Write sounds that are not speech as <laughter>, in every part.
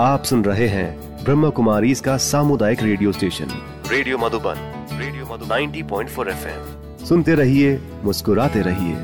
आप सुन रहे हैं ब्रह्म कुमारी इसका सामुदायिक radio station. Radio Madhuban radio Madhuban. 90.4 FM. सुनते रहिए मुस्कुराते रहिए।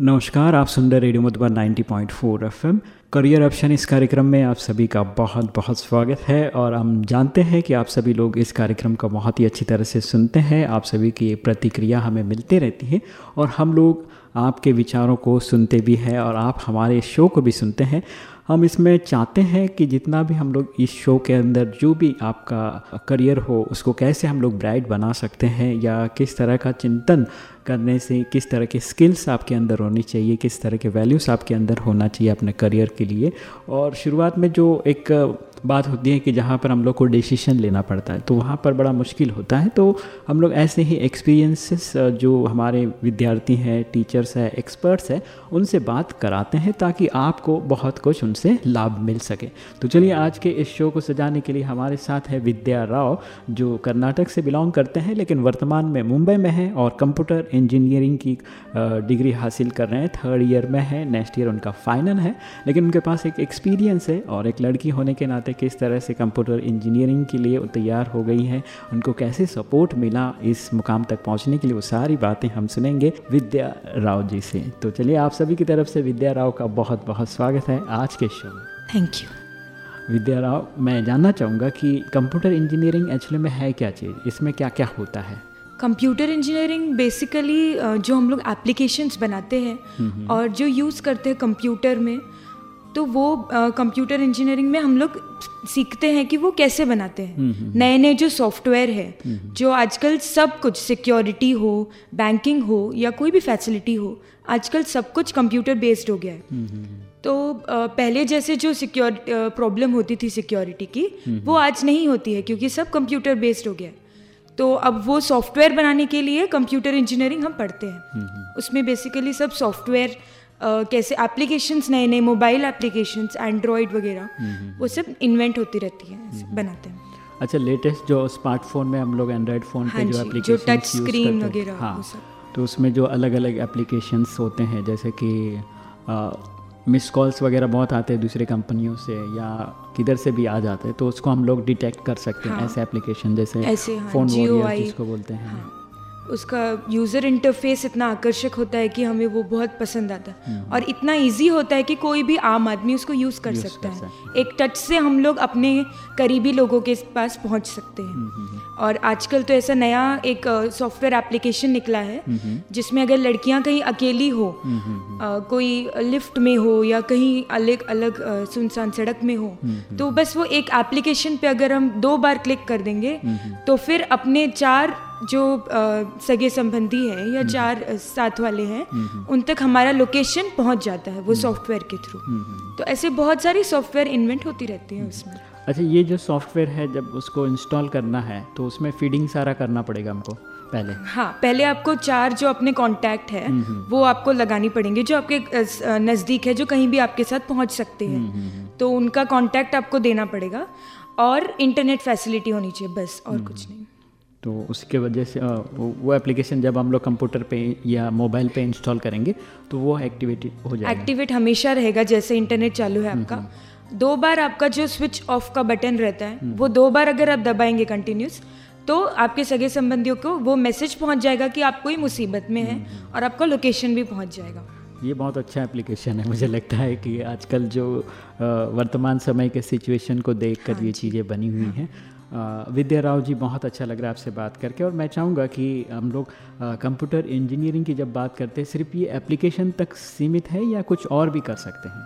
नमस्कार आप सुन रहे radio Madhuban 90.4 FM. Career option इस कार्यक्रम में आप सभी का बहुत बहुत स्वागत है और हम जानते हैं कि आप सभी लोग इस कार्यक्रम को बहुत ही अच्छी तरह से सुनते हैं। आप सभी की प्रतिक्रिया हमें मिलती रहती है और हम लोग आपके विचारों को सुनते भी हैं और आप हमारे शो को भी सुनते हैं। हम इसमें चाहते हैं कि जितना भी हम लोग इस शो के अंदर जो भी आपका करियर हो, उसको कैसे हम लोग ब्राइट बना सकते हैं या किस तरह का चिंतन करने से, किस तरह के स्किल्स आपके अंदर होनी चाहिए, किस तरह के वैल्यूज़ आपके अंदर होना चाहिए अपने करियर के लिए। और शुरुआत में जो एक बात होती है कि जहाँ पर हम लोग को डिसीशन लेना पड़ता है तो वहाँ पर बड़ा मुश्किल होता है। तो हम लोग ऐसे ही एक्सपीरियंसेस जो हमारे विद्यार्थी हैं टीचर्स हैं एक्सपर्ट्स हैं, उनसे बात कराते हैं ताकि आपको बहुत कुछ उनसे लाभ मिल सके। तो चलिए आज के इस शो को सजाने के लिए हमारे साथ है विद्या राव, जो कर्नाटक से बिलोंग करते हैं, लेकिन वर्तमान में मुंबई में हैं और कंप्यूटर इंजीनियरिंग की डिग्री हासिल कर रहे हैं। थर्ड ईयर में है नेक्स्ट ईयर उनका फाइनल है। लेकिन उनके पास एक एक्सपीरियंस है और एक लड़की होने के नाते किस तरह से कंप्यूटर इंजीनियरिंग के लिए तैयार हो गई है। उनको कैसे सपोर्ट मिला इस मुकाम तक पहुँचने के लिए वो सारी बातें हम सुनेंगे विद्या राव जी से। तो चलिए आप सभी की तरफ़ से विद्या राव का बहुत बहुत स्वागत है आज के शो में। थैंक यू विद्या राव मैं जानना चाहूँगा कि कंप्यूटर इंजीनियरिंग एक्चुअली में है क्या चीज़? इसमें क्या क्या होता है? कंप्यूटर इंजीनियरिंग बेसिकली जो हम लोग एप्लीकेशंस बनाते हैं और जो यूज़ करते हैं कंप्यूटर में तो वो कंप्यूटर इंजीनियरिंग में हम लोग सीखते हैं कि वो कैसे बनाते हैं। नए नए जो सॉफ्टवेयर है जो आजकल सब कुछ सिक्योरिटी हो बैंकिंग हो या कोई भी फैसिलिटी हो आजकल सब कुछ कंप्यूटर बेस्ड हो गया है। तो पहले जैसे जो सिक्योर प्रॉब्लम होती थी सिक्योरिटी की वो आज नहीं होती है क्योंकि सब कंप्यूटर बेस्ड हो गया है। तो अब वो सॉफ्टवेयर बनाने के लिए कंप्यूटर इंजीनियरिंग हम पढ़ते हैं। उसमें बेसिकली सब सॉफ्टवेयर कैसे एप्लीकेशंस नए नए मोबाइल एप्लीकेशंस एंड्रॉयड वगैरह वो सब इन्वेंट होती रहती है बनाते हैं। अच्छा लेटेस्ट जो स्मार्टफ़ोन में हम लोग एंड्रॉयड फ़ोन पे हाँ जो एप्लीकेशन टच स्क्रीन वगैरह हाँ तो उसमें जो अलग अलग एप्लीकेशंस होते हैं जैसे कि मिस कॉल्स वगैरह बहुत आते हैं दूसरे कंपनियों से या किधर से भी आ जाते हैं तो उसको हम लोग डिटेक्ट कर सकते हैं हाँ। ऐसे एप्लीकेशन जैसे हाँ, फ़ोन वॉरियर जिसको बोलते हैं। उसका यूज़र इंटरफेस इतना आकर्षक होता है कि हमें वो बहुत पसंद आता है। और इतना इजी होता है कि कोई भी आम आदमी उसको यूज़ कर सकता कर है। एक टच से हम लोग अपने करीबी लोगों के पास पहुँच सकते हैं। और आजकल तो ऐसा नया एक सॉफ्टवेयर एप्लीकेशन निकला है जिसमें अगर लड़कियाँ कहीं अकेली हो अ, कोई लिफ्ट में हो या कहीं अलग अलग सुनसान सड़क में हो तो बस वो एक एप्लीकेशन पे अगर हम दो बार क्लिक कर देंगे तो फिर अपने चार जो सगे संबंधी हैं या चार साथ वाले हैं उन तक हमारा लोकेशन पहुँच जाता है वो सॉफ्टवेयर के थ्रू तो ऐसे बहुत सारी सॉफ्टवेयर इन्वेंट होती रहती हैं उसमें। अच्छा ये जो सॉफ्टवेयर है जब उसको इंस्टॉल करना है तो उसमें फीडिंग सारा करना पड़ेगा हमको पहले? हाँ पहले आपको चार जो अपने कांटेक्ट है वो आपको लगानी पड़ेंगे जो आपके नज़दीक है जो कहीं भी आपके साथ पहुँच सकते हैं। तो उनका कांटेक्ट आपको देना पड़ेगा और इंटरनेट फैसिलिटी होनी चाहिए बस और कुछ नहीं। तो उसके वजह से वो, एप्लीकेशन जब हम लोग कंप्यूटर पे या मोबाइल पे इंस्टॉल करेंगे तो वो एक्टिवेट हो जाएगा। एक्टिवेट हमेशा रहेगा जैसे इंटरनेट चालू है आपका। दो बार आपका जो स्विच ऑफ़ का बटन रहता है वो दो बार अगर आप दबाएँगे कंटिन्यूस तो आपके सगे संबंधियों को वो मैसेज पहुँच जाएगा कि आप कोई मुसीबत में हैं और आपका लोकेशन भी पहुँच जाएगा। ये बहुत अच्छा एप्लीकेशन है मुझे लगता है कि आजकल जो वर्तमान समय के सिचुएशन को देख कर ये चीज़ें बनी हुई हैं। अ, विद्या राव जी बहुत अच्छा लग रहा है आपसे बात करके और मैं चाहूँगा कि हम लोग कंप्यूटर इंजीनियरिंग की जब बात करते हैं सिर्फ़ ये एप्लीकेशन तक सीमित है या कुछ और भी कर सकते हैं?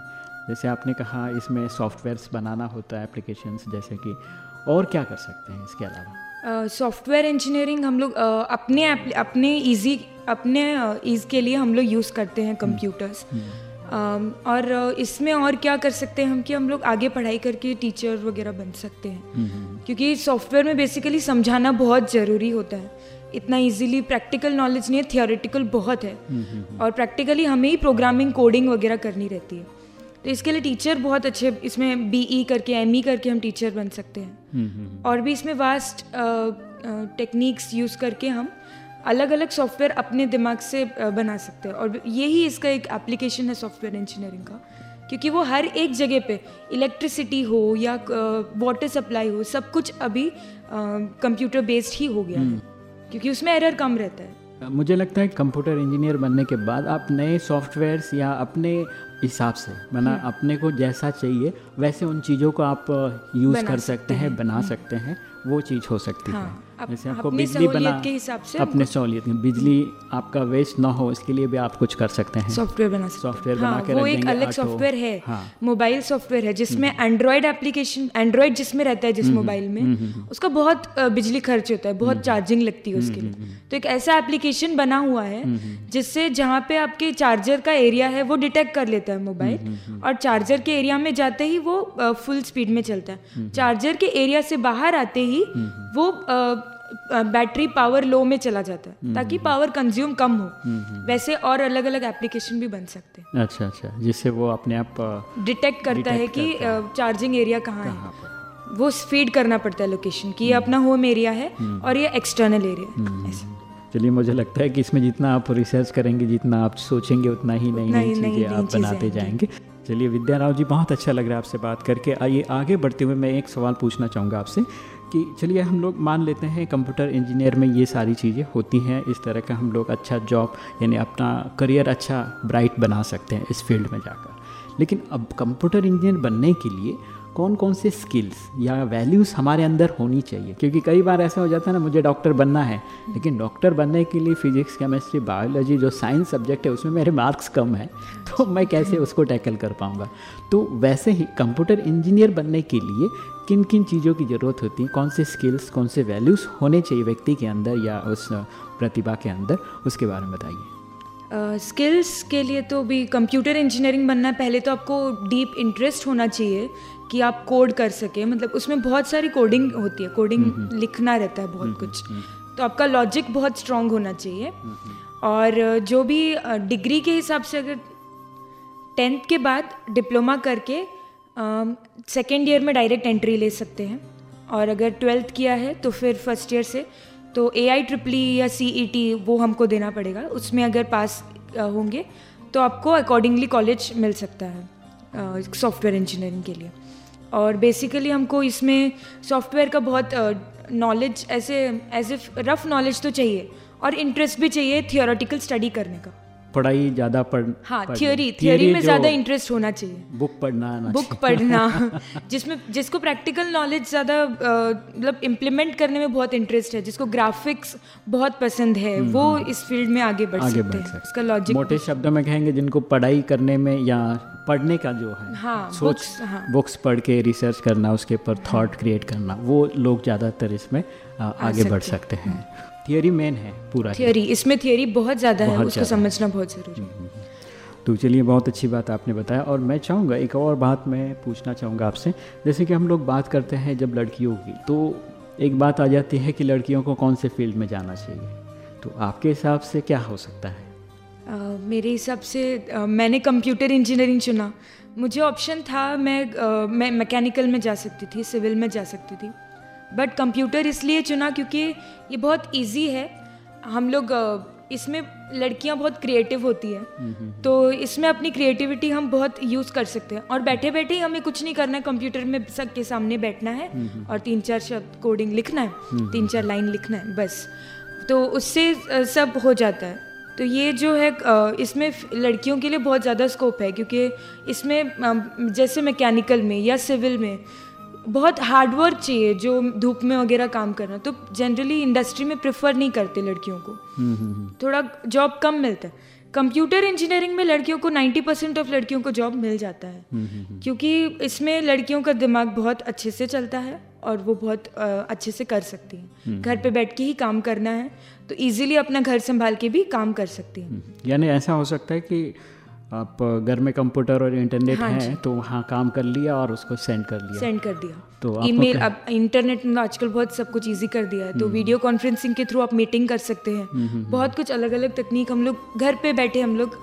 जैसे आपने कहा इसमें सॉफ्टवेयर्स बनाना होता है एप्लीकेशंस जैसे कि और क्या कर सकते हैं इसके अलावा? सॉफ्टवेयर इंजीनियरिंग हम लोग अ, अपने अपने इजी अपने ईज uh, के लिए हम लोग यूज़ करते हैं कंप्यूटर्स अम, और इसमें और क्या कर सकते हैं हम कि हम लोग आगे पढ़ाई करके टीचर वगैरह बन सकते हैं। क्योंकि सॉफ्टवेयर में बेसिकली समझाना बहुत ज़रूरी होता है। इतना इजीली प्रैक्टिकल नॉलेज नहीं है थियोरेटिकल बहुत है। और प्रैक्टिकली हमें ही प्रोग्रामिंग कोडिंग वगैरह करनी रहती है। तो इसके लिए टीचर बहुत अच्छे इसमें बीई करके एमई करके हम टीचर बन सकते हैं। और भी इसमें वास्ट टेक्निक्स यूज़ करके हम अलग अलग सॉफ्टवेयर अपने दिमाग से बना सकते हैं। और यही इसका एक एप्लीकेशन है सॉफ्टवेयर इंजीनियरिंग का क्योंकि वो हर एक जगह पे इलेक्ट्रिसिटी हो या वाटर सप्लाई हो सब कुछ अभी कंप्यूटर बेस्ड ही हो गया है। क्योंकि उसमें एरर कम रहता है। मुझे लगता है कंप्यूटर इंजीनियर बनने के बाद आप नए सॉफ्टवेयर्स या अपने हिसाब से बना अपने को जैसा चाहिए वैसे उन चीज़ों को आप यूज़ कर सकते हैं। बना सकते हैं वो चीज़ हो सकती हाँ, है। जैसे आपको बिजली बना के हिसाब से अपने सहूलियत में बिजली आपका वेस्ट ना हो इसके लिए भी आप कुछ कर सकते हैं। सॉफ्टवेयर बना सकते हैं। सॉफ्टवेयर बना हाँ, के वो एक अलग सॉफ्टवेयर है हाँ। मोबाइल सॉफ्टवेयर है जिसमें एंड्रॉयड एप्लीकेशन एंड्रॉयड जिसमें रहता है जिस मोबाइल में उसका बहुत बिजली खर्च होता है बहुत चार्जिंग लगती है उसके लिए। तो एक ऐसा एप्लीकेशन बना हुआ है जिससे जहाँ पे आपके चार्जर का एरिया है वो डिटेक्ट कर लेता है मोबाइल और चार्जर के एरिया में जाते ही वो फुल स्पीड में चलता है। चार्जर के एरिया से बाहर आते ही वो बैटरी पावर लो में चला जाता है ताकि पावर कंज्यूम कम हो। वैसे और अलग अलग एप्लीकेशन भी बन सकते हैं। अच्छा अच्छा जिससे वो अपने आप डिटेक्ट करता है कि करता चार्जिंग एरिया कहाँ कहाँ है वो फ़ीड करना पड़ता है लोकेशन कि ये अपना होम एरिया है और ये एक्सटर्नल एरिया है। चलिए मुझे लगता है कि इसमें जितना आप रिसर्च करेंगे जितना आप सोचेंगे उतना ही नई नई चीज़ें आप बनाते जाएँगे। चलिए विद्या राव जी बहुत अच्छा लग रहा है आपसे बात करके। आइए आगे बढ़ते हुए मैं एक सवाल पूछना चाहूँगा आपसे। कि चलिए हम लोग मान लेते हैं कंप्यूटर इंजीनियर में ये सारी चीज़ें होती हैं, इस तरह का हम लोग अच्छा जॉब यानी अपना करियर अच्छा ब्राइट बना सकते हैं इस फ़ील्ड में जाकर। लेकिन अब कंप्यूटर इंजीनियर बनने के लिए कौन कौन से स्किल्स या वैल्यूज़ हमारे अंदर होनी चाहिए? क्योंकि कई बार ऐसा हो जाता है ना, मुझे डॉक्टर बनना है, लेकिन डॉक्टर बनने के लिए फिजिक्स केमिस्ट्री बायोलॉजी जो साइंस सब्जेक्ट है, उसमें मेरे मार्क्स कम हैं तो मैं कैसे उसको टैकल कर पाऊँगा? तो वैसे ही कंप्यूटर इंजीनियर बनने के लिए किन किन चीज़ों की ज़रूरत होती? है कौन से स्किल्स कौन से वैल्यूज़ होने चाहिए व्यक्ति के अंदर या उस प्रतिभा के अंदर? उसके बारे में बताइए। स्किल्स uh, के लिए तो भी कंप्यूटर इंजीनियरिंग बनना है पहले तो आपको डीप इंटरेस्ट होना चाहिए कि आप कोड कर सके। मतलब उसमें बहुत सारी कोडिंग होती है। कोडिंग लिखना रहता है बहुत कुछ। तो आपका लॉजिक बहुत स्ट्रांग होना चाहिए। और जो भी डिग्री के हिसाब से अगर टेंथ के बाद डिप्लोमा करके सेकेंड ईयर में डायरेक्ट एंट्री ले सकते हैं। और अगर ट्वेल्थ किया है तो फिर फ़र्स्ट ईयर से। तो ए आई ट्रिपली या सी ई टी वो हमको देना पड़ेगा। उसमें अगर पास होंगे तो आपको अकॉर्डिंगली कॉलेज मिल सकता है सॉफ्टवेयर इंजीनियरिंग के लिए। और बेसिकली हमको इसमें सॉफ्टवेयर का बहुत नॉलेज ऐसे एज ए रफ नॉलेज तो चाहिए। और इंटरेस्ट भी चाहिए थियोरेटिकल स्टडी करने का। पढ़ाई ज़्यादा पढ़ हाँ थियोरी थियोरी में ज़्यादा इंटरेस्ट होना चाहिए। बुक पढ़ना आना बुक पढ़ना। <laughs> जिसमें जिसको प्रैक्टिकल नॉलेज ज़्यादा मतलब इम्प्लीमेंट करने में बहुत इंटरेस्ट है जिसको ग्राफिक्स बहुत पसंद है वो इस फ़ील्ड में आगे बढ़ आगे सकते हैं उसका लॉजिक मोटे शब्दों में कहेंगे जिनको पढ़ाई करने में या पढ़ने का जो है हाँ, सोच books, हाँ। बुक्स पढ़ के रिसर्च करना उसके ऊपर थॉट क्रिएट करना वो लोग ज़्यादातर इसमें आगे बढ़ सकते हैं। थियरी मेन है पूरा। थियोरी इसमें थियोरी बहुत ज़्यादा है उसको समझना बहुत ज़रूरी है। तो चलिए बहुत अच्छी बात आपने बताया। और मैं चाहूँगा एक और बात मैं पूछना चाहूँगा आपसे। जैसे कि हम लोग बात करते हैं जब लड़कियों की तो एक बात आ जाती है कि लड़कियों को कौन से फ़ील्ड में जाना चाहिए? तो आपके हिसाब से क्या हो सकता है? अ, मेरे हिसाब से अ, मैंने कंप्यूटर इंजीनियरिंग चुना। मुझे ऑप्शन था मैं अ, मैं मैकेनिकल में जा सकती थी सिविल में जा सकती थी। बट कंप्यूटर इसलिए चुना क्योंकि ये बहुत इजी है। हम लोग इसमें लड़कियाँ बहुत क्रिएटिव होती हैं। तो इसमें अपनी क्रिएटिविटी हम बहुत यूज़ कर सकते हैं। और बैठे बैठे ही हमें कुछ नहीं करना है कंप्यूटर में सबके सामने बैठना है। और तीन चार शब्द कोडिंग लिखना है तीन चार लाइन लिखना है बस। तो उससे सब हो जाता है। तो ये जो है इसमें लड़कियों के लिए बहुत ज़्यादा स्कोप है। क्योंकि इसमें जैसे मैकेनिकल में या सिविल में बहुत हार्डवर्क चाहिए जो धूप में वगैरह काम करना। तो जनरली इंडस्ट्री में प्रेफर नहीं करते लड़कियों को। थोड़ा जॉब कम मिलता है। कंप्यूटर इंजीनियरिंग में लड़कियों को 90 परसेंट ऑफ़ लड़कियों को जॉब मिल जाता है। क्योंकि इसमें लड़कियों का दिमाग बहुत अच्छे से चलता है और वो बहुत अच्छे से कर सकती हैं। घर पे बैठ के ही काम करना है। तो इजीली अपना घर संभाल के भी काम कर सकती हैं। यानी ऐसा हो सकता है कि आप घर में कंप्यूटर और इंटरनेट हाँ है तो वहाँ काम कर लिया और उसको सेंड कर लिया। सेंड कर दिया। तो ईमेल अब इंटरनेट ने आजकल बहुत सब कुछ इजी कर दिया है। तो वीडियो कॉन्फ्रेंसिंग के थ्रू आप मीटिंग कर सकते हैं। बहुत कुछ अलग अलग तकनीक हम लोग घर पे बैठे हम लोग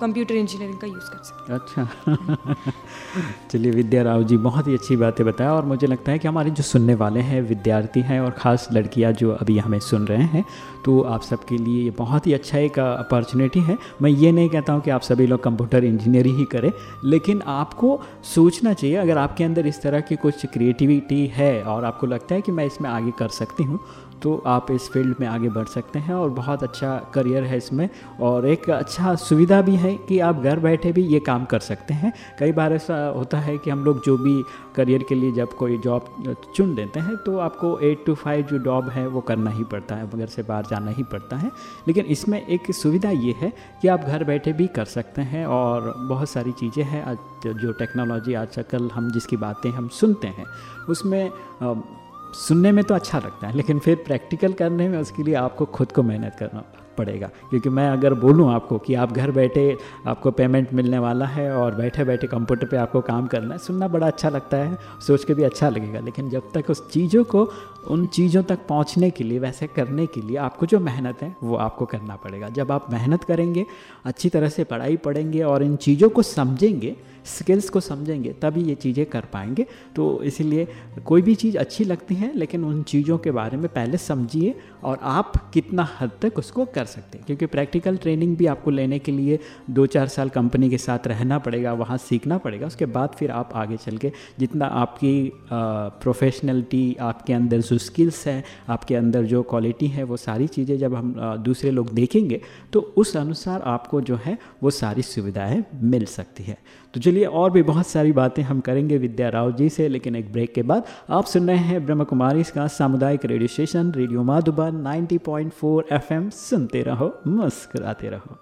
कंप्यूटर इंजीनियरिंग का यूज़ कर सकते हैं। अच्छा। <laughs> चलिए विद्या राव जी बहुत ही अच्छी बातें बताया और मुझे लगता है कि हमारे जो सुनने वाले हैं विद्यार्थी हैं और ख़ास लड़कियाँ जो अभी हमें सुन रहे हैं तो आप सबके लिए ये बहुत ही अच्छा एक अपॉर्चुनिटी है। मैं ये नहीं कहता हूँ कि आप सभी लोग कंप्यूटर इंजीनियरिंग ही करें, लेकिन आपको सोचना चाहिए, अगर आपके अंदर इस तरह की कुछ क्रिएटिविटी है और आपको लगता है कि मैं इसमें आगे कर सकती हूँ तो आप इस फ़ील्ड में आगे बढ़ सकते हैं और बहुत अच्छा करियर है इसमें और एक अच्छा सुविधा भी है कि आप घर बैठे भी ये काम कर सकते हैं। कई बार ऐसा होता है कि हम लोग जो भी करियर के लिए जब कोई जॉब चुन लेते हैं तो आपको एट टू फाइव जो जॉब है वो करना ही पड़ता है, घर से बाहर जाना ही पड़ता है। लेकिन इसमें एक सुविधा ये है कि आप घर बैठे भी कर सकते हैं और बहुत सारी चीज़ें हैं जो टेक्नोलॉजी आजकल हम जिसकी बातें हम सुनते हैं, उसमें सुनने में तो अच्छा लगता है, लेकिन फिर प्रैक्टिकल करने में उसके लिए आपको खुद को मेहनत करना पड़ेगा। क्योंकि मैं अगर बोलूँ आपको कि आप घर बैठे आपको पेमेंट मिलने वाला है और बैठे बैठे कंप्यूटर पे आपको काम करना है, सुनना बड़ा अच्छा लगता है, सोच के भी अच्छा लगेगा। लेकिन जब तक उस चीज़ों को, उन चीज़ों तक पहुँचने के लिए, वैसे करने के लिए आपको जो मेहनत है, वो आपको करना पड़ेगा। जब आप मेहनत करेंगे, अच्छी तरह से पढ़ाई पढ़ेंगे और इन चीज़ों को समझेंगे स्किल्स को समझेंगे, तभी ये चीज़ें कर पाएँगे। तो इसीलिए कोई भी चीज़ अच्छी लगती है, लेकिन उन चीज़ों के बारे में पहले समझिए और आप कितना हद तक उसको कर सकते हैं। क्योंकि प्रैक्टिकल ट्रेनिंग भी आपको लेने के लिए दो चार साल कंपनी के साथ रहना पड़ेगा वहाँ सीखना पड़ेगा उसके बाद फिर आप आगे चल के जितना आपकी प्रोफेशनलिटी आपके अंदर जो स्किल्स है आपके अंदर जो क्वालिटी है वो सारी चीज़ें जब हम आ, दूसरे लोग देखेंगे तो उस अनुसार आपको जो है वो सारी सुविधाएँ मिल सकती है। तो चलिए और भी बहुत सारी बातें हम करेंगे विद्या राव जी से लेकिन एक ब्रेक के बाद आप सुन रहे हैं ब्रह्म कुमारी का सामुदायिक radio station radio Madhuban 90.4 FM सुनते रहो मुस्कुराते रहो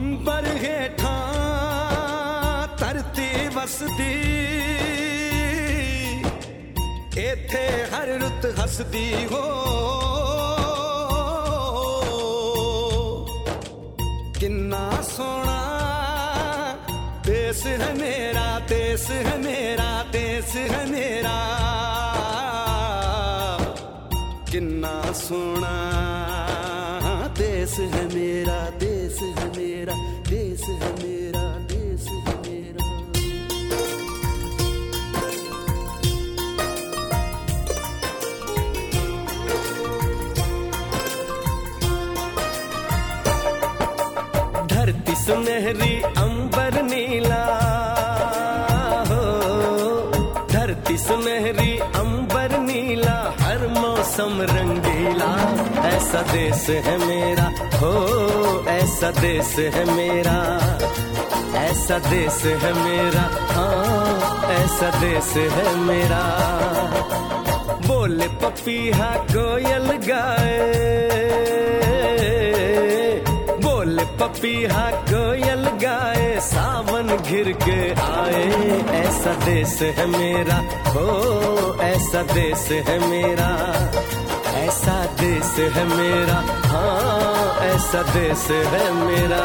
अंबर हेठा तरती वसदी ਇੱਥੇ ਹਰ ਰੁੱਤ ਹੱਸਦੀ ਹੋ है मेरा देश है मेरा देश है मेरा। किन्ना सोना देश है मेरा देश है मेरा देश है मेरा देश है मेरा। धरती सुनहरी धरती सुनहरी अंबर नीला, हर मौसम रंगीला। ऐसा देश है मेरा, हो, ऐसा देश है मेरा। ऐसा देश है मेरा हाँ ऐसा देश है मेरा। बोले पपीहा कोयल गाए। पपीहा कोयल गाए, सावन घिर के आए। ऐसा देश है मेरा, हो, ऐसा देश है मेरा। ऐसा देश है मेरा हाँ ऐसा देश है मेरा।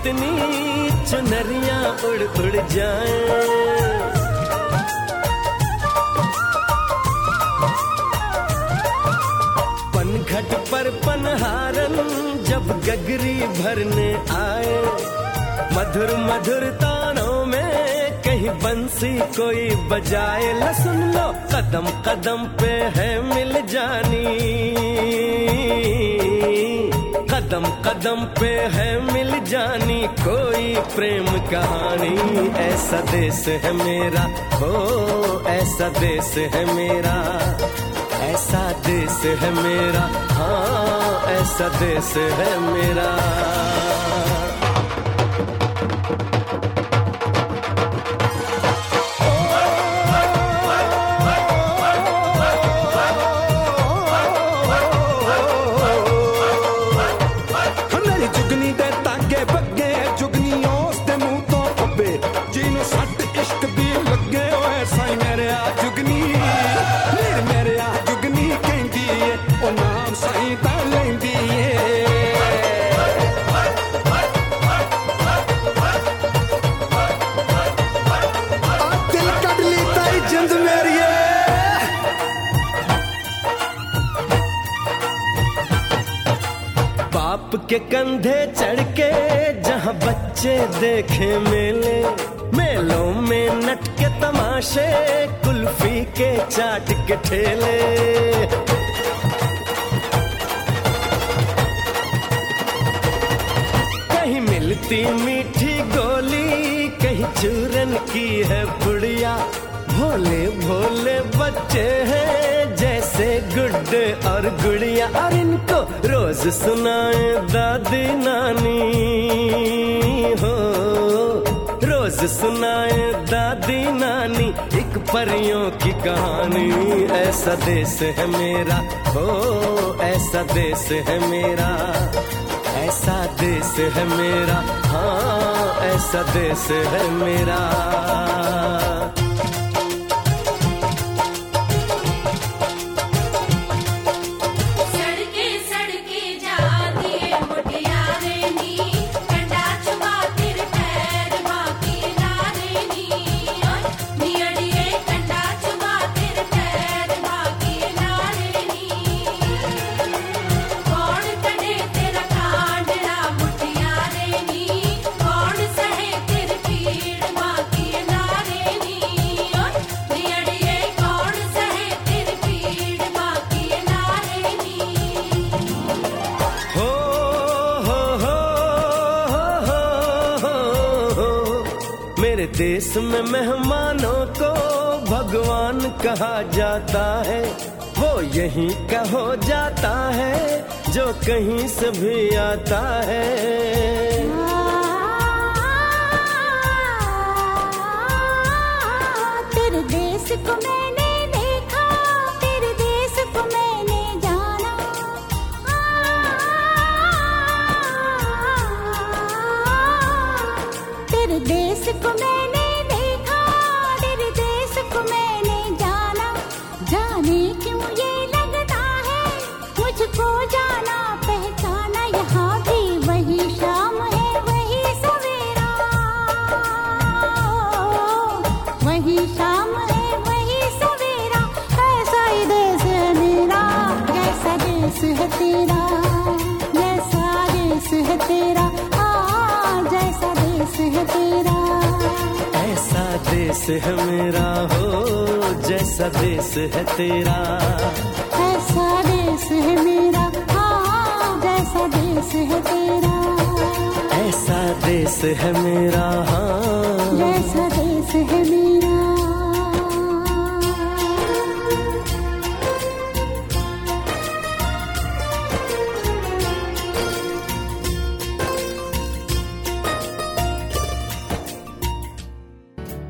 कितनी चुनरिया उड़ उड़ जाए। पनघट पर पनहारन जब गगरी भरने आए। मधुर मधुर तानों में कहीं बंसी कोई बजाए। ल सुन लो, कदम कदम पे है मिल जानी। कदम कदम पे है मिल जानी कोई प्रेम कहानी। ऐसा देश है मेरा, हो, ऐसा देश है मेरा। ऐसा देश है मेरा हाँ ऐसा देश है मेरा। कंधे चढ़ के जहाँ बच्चे देखे मेले, मेलों में नट के तमाशे, कुल्फी के चाट के ठेले। कहीं मिलती मीठी गोली, कहीं चूरन की है बुढ़िया। भोले भोले बच्चे हैं, जैसे गुड्डे और गुड़िया। और इनको रोज सुनाए दादी नानी। हो, रोज सुनाए दादी नानी। एक परियों की कहानी, ऐसा देश है मेरा। हो, ऐसा देश है मेरा। ऐसा देश है मेरा। हाँ ऐसा देश है मेरा। मेरे देश में मेहमानों को भगवान कहा जाता है, वो यही कहो जाता है, जो कहीं से भी आता है। तेरे देश को मैंने है मेरा हो जैसा देश है तेरा। ऐसा देश है मेरा हाँ जैसा देश है तेरा। ऐसा देश है मेरा हाँ। जैसा देश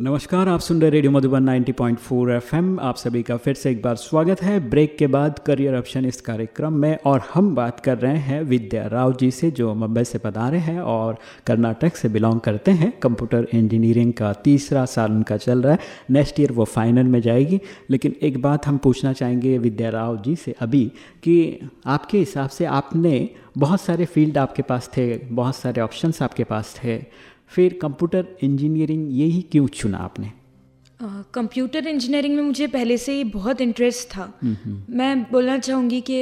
नमस्कार, आप सुन रहे रेडियो मधुबन 90.4 एफएम आप सभी का फिर से एक बार स्वागत है। ब्रेक के बाद करियर ऑप्शन इस कार्यक्रम में और हम बात कर रहे हैं विद्या राव जी से, जो मुंबई से पधारे हैं और कर्नाटक से बिलोंग करते हैं। कंप्यूटर इंजीनियरिंग का तीसरा साल उनका चल रहा है। नेक्स्ट ईयर वो फाइनल में जाएगी। लेकिन एक बात हम पूछना चाहेंगे विद्या राव जी से अभी कि आपके हिसाब से आपने बहुत सारे फ़ील्ड आपके पास थे, बहुत सारे ऑप्शंस आपके पास थे। फिर कंप्यूटर इंजीनियरिंग यही क्यों चुना आपने? कंप्यूटर इंजीनियरिंग में मुझे पहले से ही बहुत इंटरेस्ट था। मैं बोलना चाहूँगी कि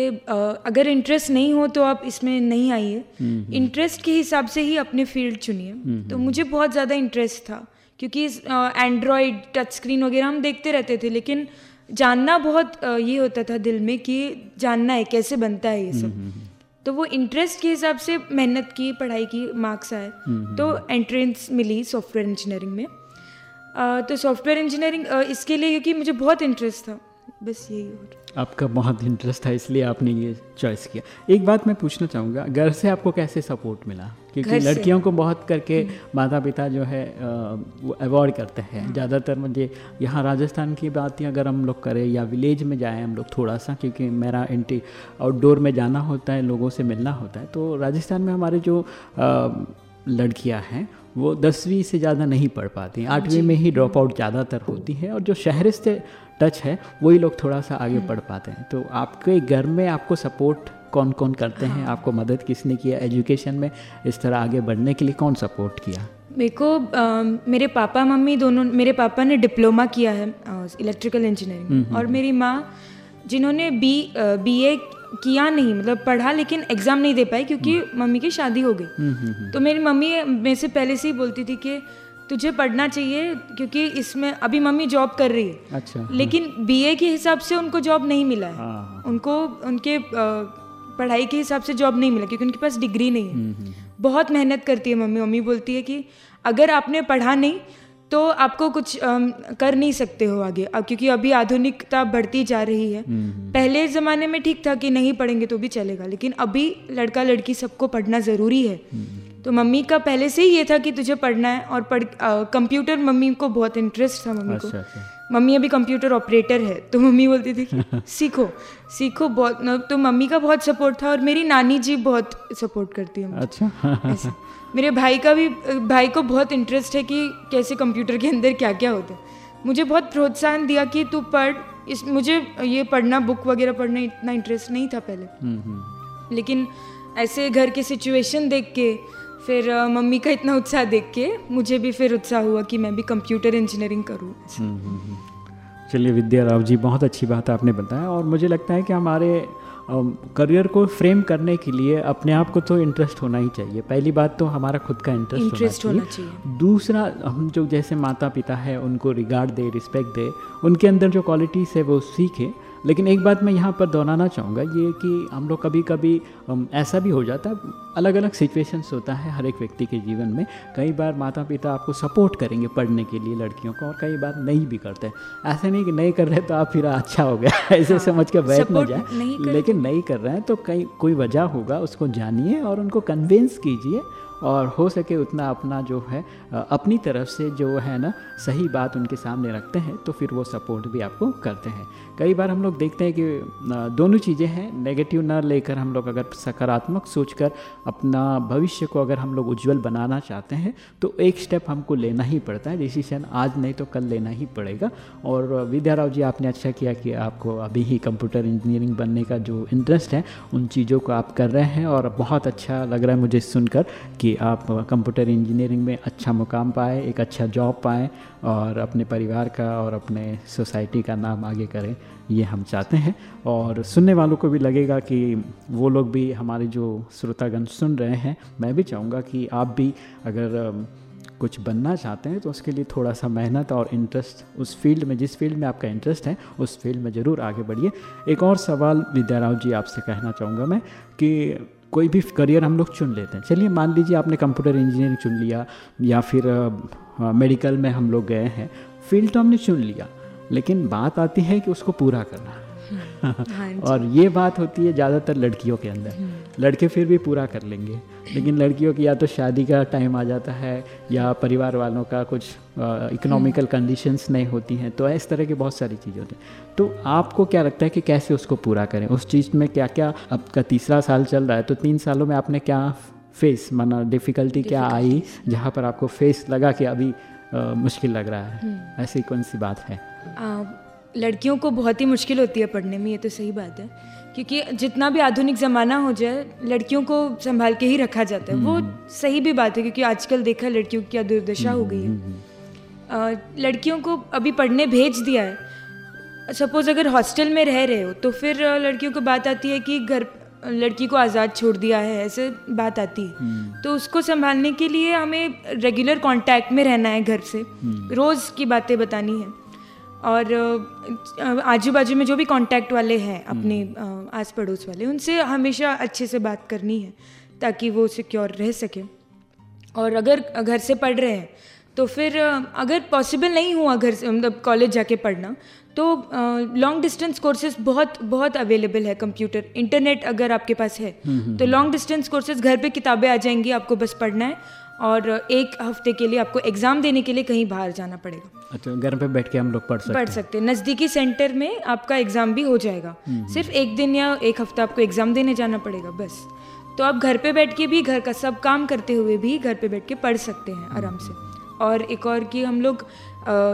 अगर इंटरेस्ट नहीं हो तो आप इसमें नहीं आइए। इंटरेस्ट के हिसाब से ही अपने फ़ील्ड चुनिए। तो मुझे बहुत ज़्यादा इंटरेस्ट था क्योंकि एंड्रॉयड टच स्क्रीन वगैरह हम देखते रहते थे लेकिन जानना बहुत ये होता था दिल में कि जानना है कैसे बनता है ये सब। तो वो इंटरेस्ट के हिसाब से मेहनत की पढ़ाई की मार्क्स आए। तो एंट्रेंस मिली सॉफ्टवेयर इंजीनियरिंग में। तो सॉफ्टवेयर इंजीनियरिंग इसके लिए क्योंकि मुझे बहुत इंटरेस्ट था। बस यही और आपका बहुत इंटरेस्ट था इसलिए आपने ये चॉइस किया। एक बात मैं पूछना चाहूँगा घर से आपको कैसे सपोर्ट मिला? क्योंकि लड़कियों को बहुत करके माता पिता जो है वो अवॉइड करते हैं। ज़्यादातर मुझे यहाँ राजस्थान की बात ही अगर हम लोग करें या विलेज में जाएँ हम लोग थोड़ा सा क्योंकि मेरा इंटी आउटडोर में जाना होता है लोगों से मिलना होता है तो राजस्थान में हमारे जो लड़कियाँ हैं वो दसवीं से ज़्यादा नहीं पढ़ पाती आठवीं में ही ड्रॉप आउट ज़्यादातर होती है और जो शहर से टच है वही लोग थोड़ा सा आगे पढ़ पाते हैं। तो आपके घर में आपको सपोर्ट कौन कौन करते हैं? आपको मदद किसने किया? एजुकेशन में इस तरह आगे बढ़ने के लिए कौन सपोर्ट किया? मेरे को मेरे पापा मम्मी दोनों मेरे पापा ने डिप्लोमा किया है इलेक्ट्रिकल इंजीनियरिंग और मेरी माँ जिन्होंने बी बी ए किया नहीं मतलब पढ़ा लेकिन एग्ज़ाम नहीं दे पाई क्योंकि मम्मी की शादी हो गई। तो मेरी मम्मी मेरे से पहले से ही बोलती थी कि तुझे पढ़ना चाहिए क्योंकि इसमें अभी मम्मी जॉब कर रही है। अच्छा लेकिन बीए के हिसाब से उनको जॉब नहीं मिला है। हाँ, उनको उनके पढ़ाई के हिसाब से जॉब नहीं मिला क्योंकि उनके पास डिग्री नहीं है। बहुत मेहनत करती है मम्मी। मम्मी बोलती है कि अगर आपने पढ़ा नहीं तो आपको कुछ कर नहीं सकते हो आगे। अब क्योंकि अभी आधुनिकता बढ़ती जा रही है। पहले ज़माने में ठीक था कि नहीं पढ़ेंगे तो भी चलेगा लेकिन अभी लड़का लड़की सबको पढ़ना ज़रूरी है। तो मम्मी का पहले से ही ये था कि तुझे पढ़ना है और पढ़ कंप्यूटर मम्मी को बहुत इंटरेस्ट था मम्मी अच्छा, को। अच्छा मम्मी अभी कंप्यूटर ऑपरेटर है तो मम्मी बोलती थी कि <laughs> सीखो सीखो बहुत तो मम्मी का बहुत सपोर्ट था और मेरी नानी जी बहुत सपोर्ट करती है मुझे। अच्छा। ऐसे। मेरे भाई का भी भाई को बहुत इंटरेस्ट है कि कैसे कंप्यूटर के अंदर क्या क्या होता है। मुझे बहुत प्रोत्साहन दिया कि तू पढ़ इस मुझे ये पढ़ना बुक वगैरह पढ़ना इतना इंटरेस्ट नहीं था पहले। हम्म, हम्म। लेकिन ऐसे घर की सिचुएशन देख के फिर मम्मी का इतना उत्साह देख के मुझे भी फिर उत्साह हुआ कि मैं भी कंप्यूटर इंजीनियरिंग करूँ। चलिए विद्या राव जी बहुत अच्छी बात आपने बताया और मुझे लगता है कि हमारे करियर को फ्रेम करने के लिए अपने आप को तो इंटरेस्ट होना ही चाहिए। पहली बात तो हमारा खुद का इंटरेस्ट Interest होना होना चाहिए। दूसरा हम जो जैसे माता पिता है उनको रिगार्ड दे रिस्पेक्ट दे उनके अंदर जो क्वालिटीज़ है वो सीखे। लेकिन एक बात मैं यहाँ पर दोहराना चाहूँगा ये कि हम लोग कभी कभी ऐसा भी हो जाता है अलग अलग सिचुएशंस होता है हर एक व्यक्ति के जीवन में। कई बार माता पिता आपको सपोर्ट करेंगे पढ़ने के लिए लड़कियों को और कई बार नहीं भी करते। ऐसे नहीं कि नहीं कर रहे तो आप फिर अच्छा हो गया <laughs> ऐसे समझ के बैठ ना जाए। लेकिन नहीं कर रहे हैं तो कई कोई वजह होगा उसको जानिए और उनको कन्विंस कीजिए और हो सके उतना अपना जो है अपनी तरफ़ से जो है ना, सही बात उनके सामने रखते हैं तो फिर वो सपोर्ट भी आपको करते हैं। कई बार हम लोग देखते हैं कि दोनों चीज़ें हैं नेगेटिव ना लेकर हम लोग अगर सकारात्मक सोचकर अपना भविष्य को अगर हम लोग उज्जवल बनाना चाहते हैं तो एक स्टेप हमको लेना ही पड़ता है। डिसीज़न आज नहीं तो कल लेना ही पड़ेगा। और विद्या राव जी, आपने अच्छा किया कि आपको अभी ही कंप्यूटर इंजीनियरिंग बनने का जो इंटरेस्ट है, उन चीज़ों को आप कर रहे हैं और बहुत अच्छा लग रहा है मुझे सुनकर कि आप कंप्यूटर इंजीनियरिंग में अच्छा मुकाम पाए, एक अच्छा जॉब पाएँ और अपने परिवार का और अपने सोसाइटी का नाम आगे करें, ये हम चाहते हैं। और सुनने वालों को भी लगेगा कि वो लोग भी हमारे जो श्रोतागण सुन रहे हैं, मैं भी चाहूँगा कि आप भी अगर कुछ बनना चाहते हैं तो उसके लिए थोड़ा सा मेहनत और इंटरेस्ट उस फ़ील्ड में, जिस फ़ील्ड में आपका इंटरेस्ट है, उस फ़ील्ड में ज़रूर आगे बढ़िए। एक और सवाल विद्याराव जी आपसे कहना चाहूँगा मैं कि कोई भी करियर हम लोग चुन लेते हैं चलिए मान लीजिए आपने कंप्यूटर इंजीनियरिंग चुन लिया या फिर मेडिकल में हम लोग गए हैं, फ़ील्ड तो हमने चुन लिया, लेकिन बात आती है कि उसको पूरा करना। <laughs> और ये बात होती है ज़्यादातर लड़कियों के अंदर। लड़के फिर भी पूरा कर लेंगे लेकिन लड़कियों की या तो शादी का टाइम आ जाता है या परिवार वालों का कुछ इकोनॉमिकल कंडीशंस नहीं होती हैं तो इस तरह की बहुत सारी चीज़ें होती हैं। तो आपको क्या लगता है कि कैसे उसको पूरा करें? उस चीज़ में क्या क्या आपका तीसरा साल चल रहा है तो तीन सालों में आपने क्या फेस माना डिफ़िकल्टी क्या आई जहाँ पर आपको फेस लगा कि अभी अ, मुश्किल लग रहा है? ऐसी कौन सी बात है? आ, लड़कियों को बहुत ही मुश्किल होती है पढ़ने में ये तो सही बात है। क्योंकि जितना भी आधुनिक ज़माना हो जाए लड़कियों को संभाल के ही रखा जाता है। वो सही भी बात है क्योंकि आजकल देखा लड़कियों की क्या दुर्दशा हो गई है। आ, लड़कियों को अभी पढ़ने भेज दिया है। सपोज़ अगर हॉस्टल में रह रहे हो तो फिर लड़कियों को बात आती है कि घर लड़की को आज़ाद छोड़ दिया है ऐसे बात आती है। तो उसको संभालने के लिए हमें रेगुलर कांटेक्ट में रहना है घर से। रोज़ की बातें बतानी है। और आजू बाजू में जो भी कांटेक्ट वाले हैं अपने आस पड़ोस वाले उनसे हमेशा अच्छे से बात करनी है ताकि वो सिक्योर रह सके। और अगर घर से पढ़ रहे हैं तो फिर अगर पॉसिबल नहीं हुआ घर से मतलब कॉलेज जाके पढ़ना तो लॉन्ग डिस्टेंस कोर्सेज बहुत बहुत अवेलेबल है कंप्यूटर इंटरनेट अगर आपके पास है तो लॉन्ग डिस्टेंस कोर्सेज घर पे किताबें आ जाएँगी आपको बस पढ़ना है। और एक हफ़्ते के लिए आपको एग्ज़ाम देने के लिए कहीं बाहर जाना पड़ेगा। अच्छा घर पे बैठ के हम लोग पढ़ सकते पढ़ सकते हैं। नज़दीकी सेंटर में आपका एग्ज़ाम भी हो जाएगा। सिर्फ़ एक दिन या एक हफ़्ता आपको एग्ज़ाम देने जाना पड़ेगा बस। तो आप घर पे बैठ के भी घर का सब काम करते हुए भी घर पे बैठ के पढ़ सकते हैं आराम से। और एक और कि हम लोग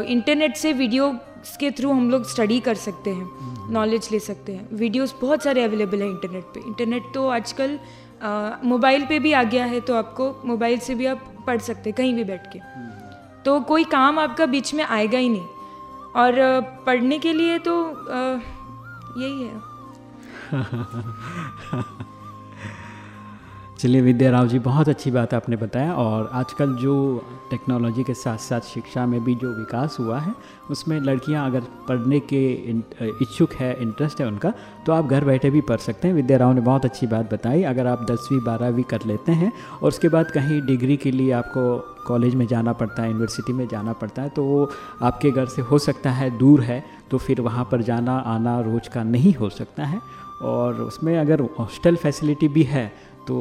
इंटरनेट से वीडियो के थ्रू हम लोग स्टडी कर सकते हैं नॉलेज ले सकते हैं। वीडियोस बहुत सारे अवेलेबल हैं इंटरनेट पे। इंटरनेट तो आजकल मोबाइल पे भी आ गया है तो आपको मोबाइल से भी आप पढ़ सकते हैं, कहीं भी बैठ के। तो कोई काम आपका बीच में आएगा ही नहीं। और पढ़ने के लिए तो यही है। <laughs> चलिए विद्या राव जी, बहुत अच्छी बात आपने बताया और आजकल जो टेक्नोलॉजी के साथ साथ शिक्षा में भी जो विकास हुआ है, उसमें लड़कियाँ अगर पढ़ने के इच्छुक है इंटरेस्ट है उनका तो आप घर बैठे भी पढ़ सकते हैं। विद्या राव ने बहुत अच्छी बात बताई। अगर आप दसवीं, बारहवीं कर लेते हैं और उसके बाद कहीं डिग्री के लिए आपको कॉलेज में जाना पड़ता है, यूनिवर्सिटी में जाना पड़ता है तो वो आपके घर से हो सकता है, दूर है तो फिर वहाँ पर जाना, आना, रोज़ का नहीं हो सकता है। और उसमें अगर हॉस्टल फैसिलिटी भी है तो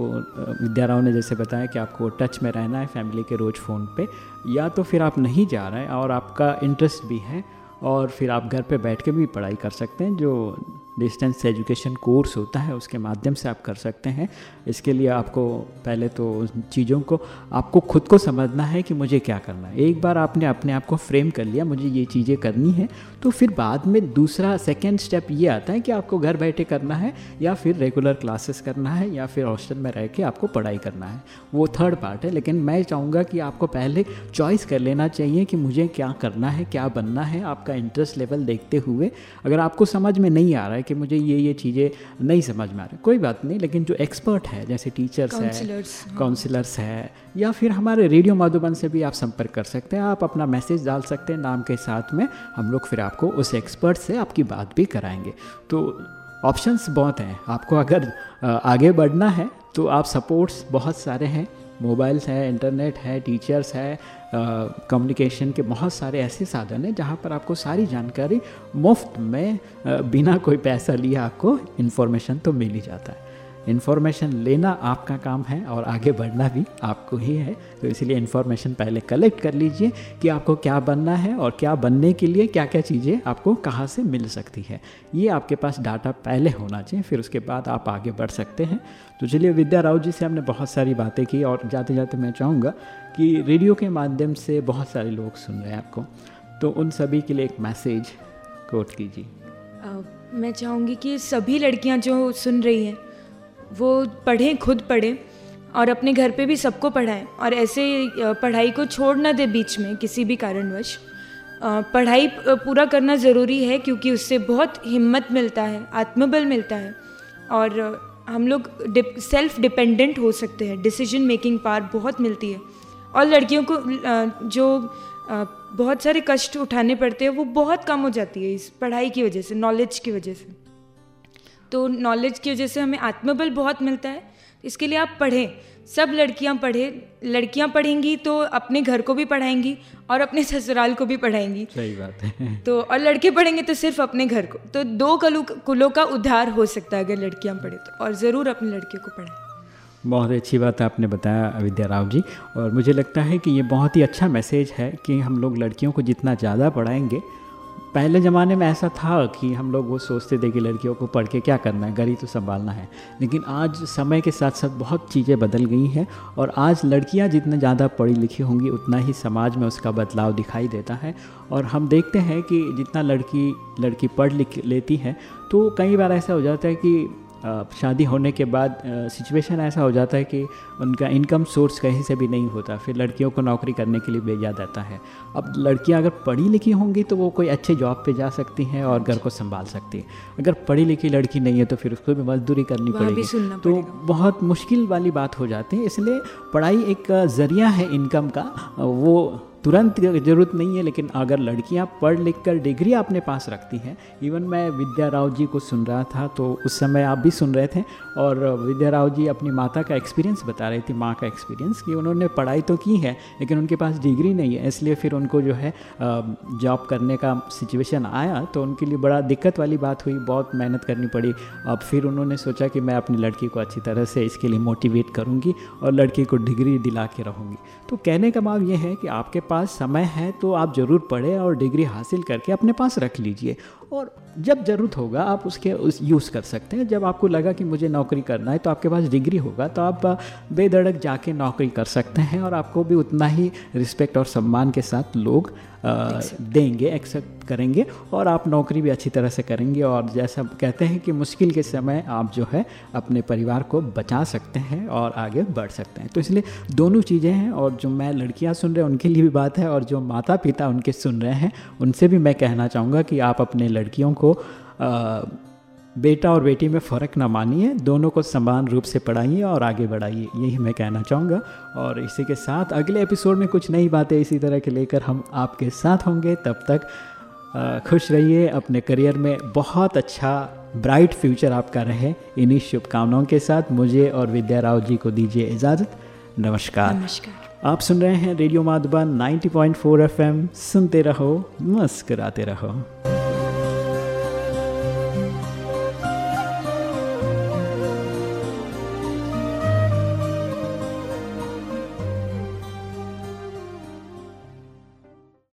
विद्या राव ने जैसे बताया कि आपको टच में रहना है फैमिली के रोज़ फ़ोन पे, या तो फिर आप नहीं जा रहे हैं और आपका इंटरेस्ट भी है और फिर आप घर पे बैठ के भी पढ़ाई कर सकते हैं, जो डिस्टेंस एजुकेशन कोर्स होता है, उसके माध्यम से आप कर सकते हैं। इसके लिए आपको पहले तो चीज़ों को, आपको खुद को समझना है कि मुझे क्या करना है। एक बार आपने अपने आप को फ्रेम कर लिया, मुझे ये चीज़ें करनी है तो फिर बाद में दूसरा सेकेंड स्टेप ये आता है कि आपको घर बैठे करना है, या फिर रेगुलर क्लासेस करना है, या फिर हॉस्टल में रह के आपको पढ़ाई करना है। वो थर्ड पार्ट है, लेकिन मैं चाहूँगा कि आपको पहले चॉइस कर लेना चाहिए कि मुझे क्या करना है, क्या बनना है, आपका इंटरेस्ट लेवल देखते हुए। अगर आपको समझ में नहीं आ रहा है कि मुझे ये ये चीज़ें नहीं समझ में आ रही। कोई बात नहीं लेकिन जो एक्सपर्ट है जैसे टीचर्स है काउंसलर्स है। या फिर हमारे रेडियो माधुबन से भी आप संपर्क कर सकते हैं। आप अपना मैसेज डाल सकते हैं नाम के साथ में। हम लोग फिर आपको उस एक्सपर्ट से आपकी बात भी कराएँगे। तो ऑप्शंस बहुत हैं। आपको अगर आगे बढ़ना है तो आप सपोर्ट्स बहुत सारे हैं। मोबाइल्स हैं इंटरनेट है टीचर्स है कम्युनिकेशन के बहुत सारे ऐसे साधन हैं जहाँ पर आपको सारी जानकारी मुफ़्त में आ, बिना कोई पैसा लिए आपको इन्फॉर्मेशन तो मिल ही जाता है। इन्फॉर्मेशन लेना आपका काम है और आगे बढ़ना भी आपको ही है। तो इसलिए इन्फॉर्मेशन पहले कलेक्ट कर लीजिए कि आपको क्या बनना है और क्या बनने के लिए क्या क्या चीज़ें आपको कहाँ से मिल सकती है। ये आपके पास डाटा पहले होना चाहिए, फिर उसके बाद आप आगे बढ़ सकते हैं। तो चलिए विद्या राव जी से हमने बहुत सारी बातें की और जाते जाते मैं चाहूँगा कि रेडियो के माध्यम से बहुत सारे लोग सुन रहे हैं आपको। तो उन सभी के लिए एक मैसेज कोट कीजिए। मैं चाहूँगी कि सभी लड़कियाँ जो सुन रही हैं वो पढ़ें खुद पढ़ें और अपने घर पे भी सबको पढ़ाएँ। और ऐसे पढ़ाई को छोड़ ना दे बीच में किसी भी कारणवश। पढ़ाई पूरा करना ज़रूरी है क्योंकि उससे बहुत हिम्मत मिलता है आत्मबल मिलता है और हम लोग डिप, सेल्फ डिपेंडेंट हो सकते हैं। डिसीज़न मेकिंग पावर बहुत मिलती है। और लड़कियों को जो बहुत सारे कष्ट उठाने पड़ते हैं वो बहुत कम हो जाती है इस पढ़ाई की वजह से नॉलेज की वजह से। तो नॉलेज की वजह से हमें आत्मबल बहुत मिलता है। इसके लिए आप पढ़ें। सब लड़कियाँ पढ़ें। लड़कियाँ पढ़ेंगी तो अपने घर को भी पढ़ाएँगी और अपने ससुराल को भी पढ़ाएँगी। सही बात है। तो और लड़के पढ़ेंगे तो सिर्फ़ अपने घर को। तो दो कलु कुलों का उद्धार हो सकता है अगर लड़कियाँ पढ़े तो। और ज़रूर अपने लड़के को पढ़ाएँ बहुत अच्छी बात आपने बताया विद्या राव जी। और मुझे लगता है कि ये बहुत ही अच्छा मैसेज है कि हम लोग लड़कियों को जितना ज़्यादा पढ़ाएँगे पहले ज़माने में ऐसा था कि हम लोग वो सोचते थे कि लड़कियों को पढ़ के क्या करना है, गरीब तो संभालना है। लेकिन आज समय के साथ साथ बहुत चीज़ें बदल गई हैं और आज लड़कियाँ जितने ज़्यादा पढ़ी लिखी होंगी, उतना ही समाज में उसका बदलाव दिखाई देता है। और हम देखते हैं कि जितना लड़की लड़की पढ़ लिख लेती है तो कई बार ऐसा हो जाता है कि शादी होने के बाद सिचुएशन ऐसा हो जाता है कि उनका इनकम सोर्स कहीं से भी नहीं होता फिर लड़कियों को नौकरी करने के लिए भेजा जाता है। अब लड़कियाँ अगर पढ़ी लिखी होंगी तो वो कोई अच्छे जॉब पे जा सकती हैं और घर को संभाल सकती हैं। अगर पढ़ी लिखी लड़की नहीं है तो फिर उसको भी मजदूरी करनी पड़ेगी। तो बहुत मुश्किल वाली बात हो जाती है इसलिए पढ़ाई एक ज़रिया है इनकम का। वो तुरंत ज़रूरत नहीं है, लेकिन अगर लड़कियाँ पढ़ लिख कर डिग्री अपने पास रखती हैं इवन मैं विद्या राव जी को सुन रहा था तो उस समय आप भी सुन रहे थे, और विद्या राव जी अपनी माता का एक्सपीरियंस बता रही थी, माँ का एक्सपीरियंस कि उन्होंने पढ़ाई तो की है, लेकिन उनके पास डिग्री नहीं है, इसलिए फिर उनको जो है जॉब करने का सिचुएशन आया तो उनके लिए बड़ा दिक्कत वाली बात हुई, बहुत मेहनत करनी पड़ी। अब फिर उन्होंने सोचा कि मैं अपनी लड़की को अच्छी तरह से इसके लिए मोटिवेट करूँगी, और लड़की को डिग्री दिला के रहूँगी। तो कहने का भाव ये है कि आपके पास समय है तो आप ज़रूर पढ़ें और डिग्री हासिल करके अपने पास रख लीजिए। और जब ज़रूरत होगा आप उसके उस यूज़ कर सकते हैं। जब आपको लगा कि मुझे नौकरी करना है तो आपके पास डिग्री होगा तो आप बेधड़क जाके नौकरी कर सकते हैं और आपको भी उतना ही रिस्पेक्ट और सम्मान के साथ लोग अ, देंगे एक्सेप्ट करेंगे और आप नौकरी भी अच्छी तरह से करेंगे और जैसा कहते हैं कि मुश्किल के समय आप जो है अपने परिवार को बचा सकते हैं और आगे बढ़ सकते हैं। तो इसलिए दोनों चीज़ें हैं और जो मैं लड़कियाँ सुन रहे हैं उनके लिए भी बात है और जो माता पिता उनके सुन रहे हैं उनसे भी मैं कहना चाहूँगा कि आप अपने लड़कियों को बेटा और बेटी में फ़र्क ना मानिए दोनों को समान रूप से पढ़ाइए और आगे बढ़ाइए यही मैं कहना चाहूँगा। और इसी के साथ अगले एपिसोड में कुछ नई बातें इसी तरह के लेकर हम आपके साथ होंगे। तब तक खुश रहिए अपने करियर में बहुत अच्छा ब्राइट फ्यूचर आपका रहे। इन्हीं शुभकामनाओं के साथ मुझे और विद्या राव जी को दीजिए इजाज़त। नमस्कार। नमस्कार। आप सुन रहे हैं रेडियो माधुबन 90.4 एफएम। सुनते रहो मुस्कुराते रहो।